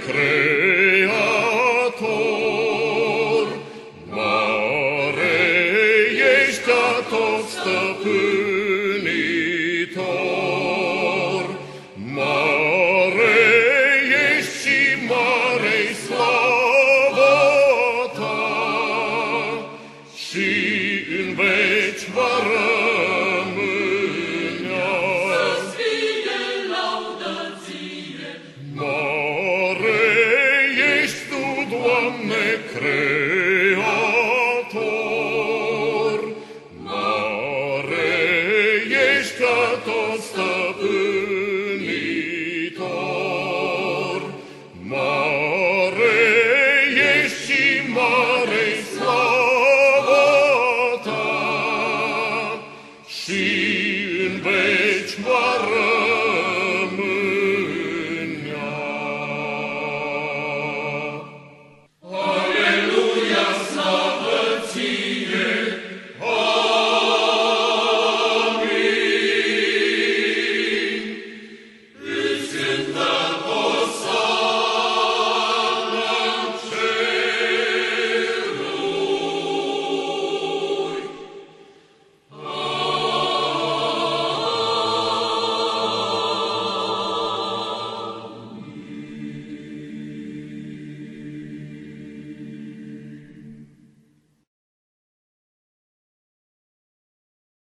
credo tot stăpânitor. Mare ești și mare slavă ta și în veci mă